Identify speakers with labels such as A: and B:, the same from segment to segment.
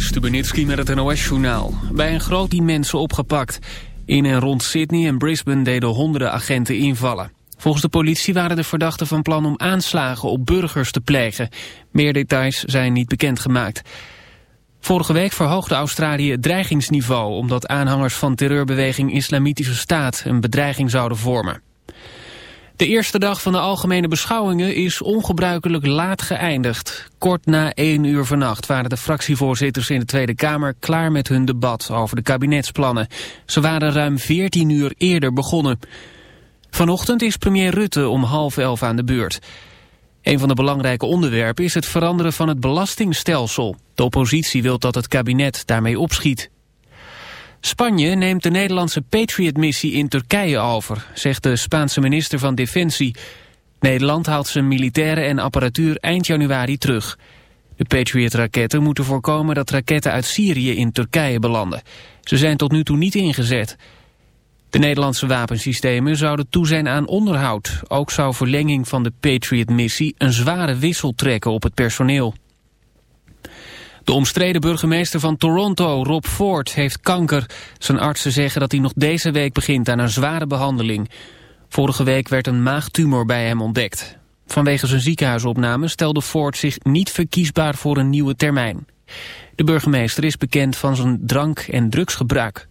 A: Stubenitski met het NOS-journaal. Bij een groot die mensen opgepakt. In en rond Sydney en Brisbane deden honderden agenten invallen. Volgens de politie waren de verdachten van plan om aanslagen op burgers te plegen. Meer details zijn niet bekendgemaakt. Vorige week verhoogde Australië het dreigingsniveau... omdat aanhangers van terreurbeweging Islamitische Staat een bedreiging zouden vormen. De eerste dag van de algemene beschouwingen is ongebruikelijk laat geëindigd. Kort na één uur vannacht waren de fractievoorzitters in de Tweede Kamer klaar met hun debat over de kabinetsplannen. Ze waren ruim 14 uur eerder begonnen. Vanochtend is premier Rutte om half elf aan de beurt. Een van de belangrijke onderwerpen is het veranderen van het belastingstelsel. De oppositie wil dat het kabinet daarmee opschiet. Spanje neemt de Nederlandse Patriot-missie in Turkije over, zegt de Spaanse minister van Defensie. Nederland haalt zijn militairen en apparatuur eind januari terug. De Patriot-raketten moeten voorkomen dat raketten uit Syrië in Turkije belanden. Ze zijn tot nu toe niet ingezet. De Nederlandse wapensystemen zouden toe zijn aan onderhoud. Ook zou verlenging van de Patriot-missie een zware wissel trekken op het personeel. De omstreden burgemeester van Toronto, Rob Ford, heeft kanker. Zijn artsen zeggen dat hij nog deze week begint aan een zware behandeling. Vorige week werd een maagtumor bij hem ontdekt. Vanwege zijn ziekenhuisopname stelde Ford zich niet verkiesbaar voor een nieuwe termijn. De burgemeester is bekend van zijn drank- en drugsgebruik.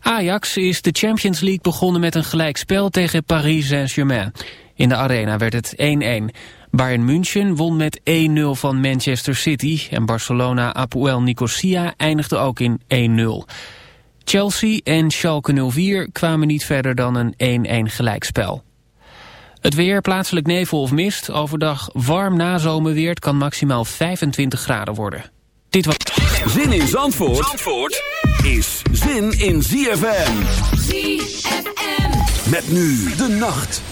A: Ajax is de Champions League begonnen met een gelijkspel tegen Paris Saint-Germain. In de arena werd het 1-1. Bayern München won met 1-0 van Manchester City en Barcelona Apoel Nicosia eindigde ook in 1-0. Chelsea en Schalke 04 kwamen niet verder dan een 1-1 gelijkspel. Het weer, plaatselijk nevel of mist, overdag warm nazomerweer, het kan maximaal 25 graden worden. Dit was...
B: Zin in Zandvoort, Zandvoort is zin in ZFM. ZFM. Met nu de nacht.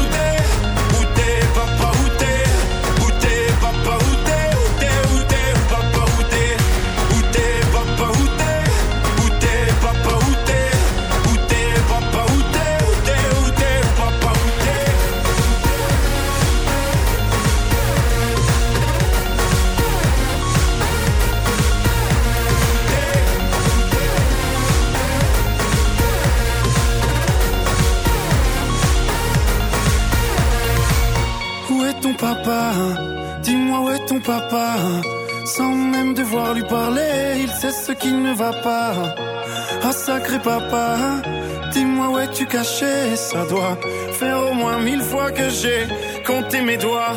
C: mes doigts.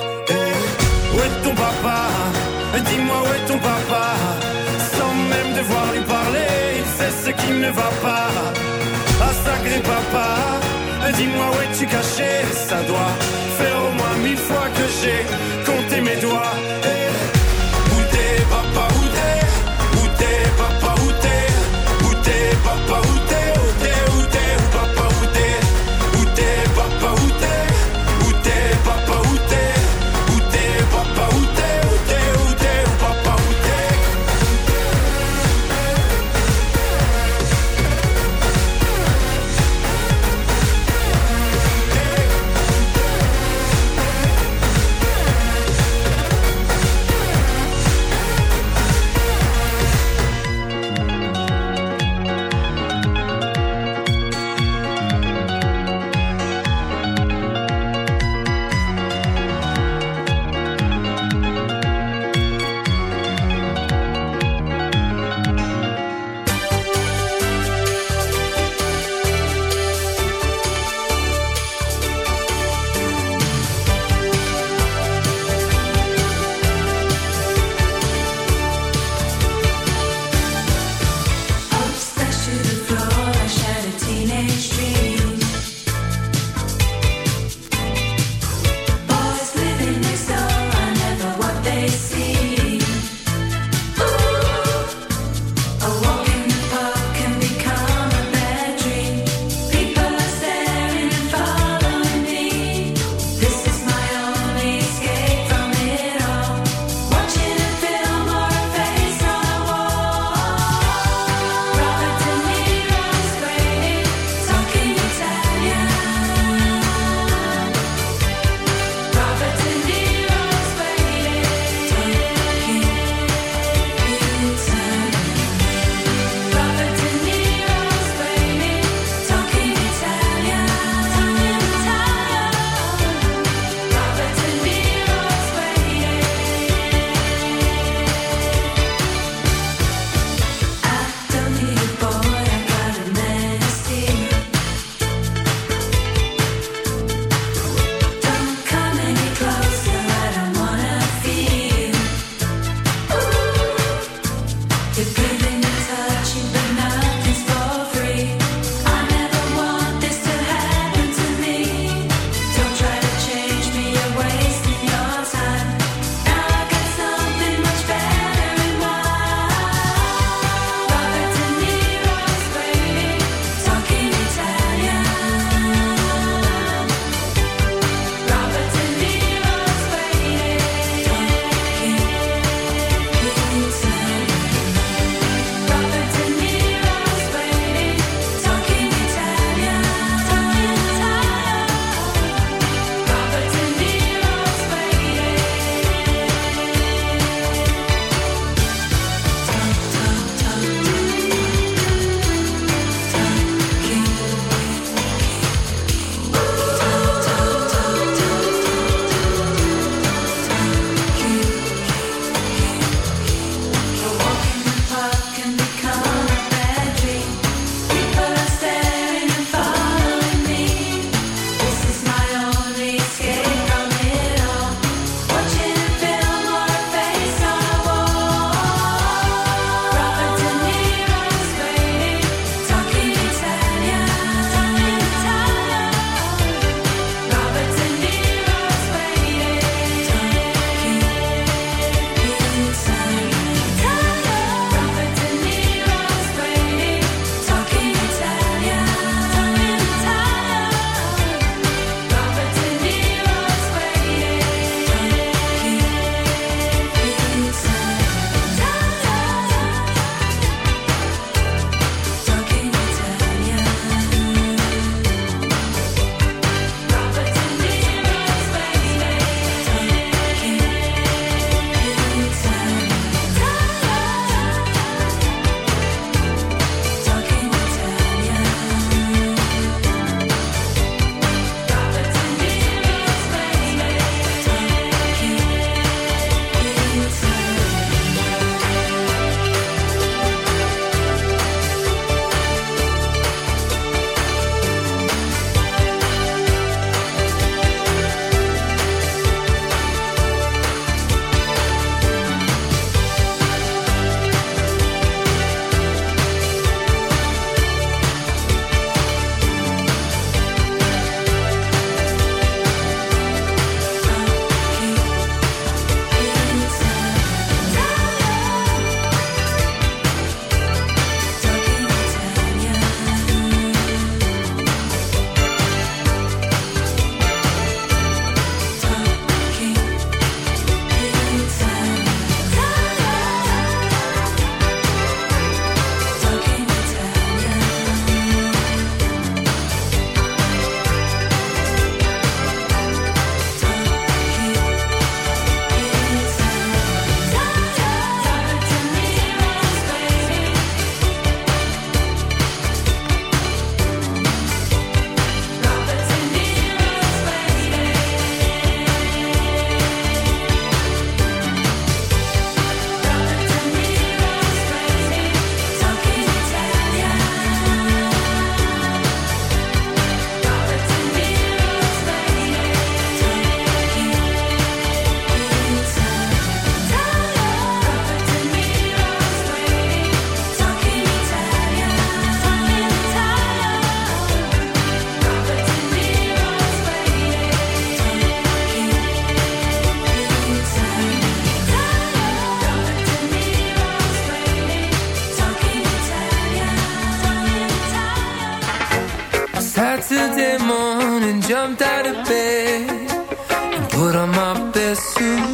D: Put on my best suit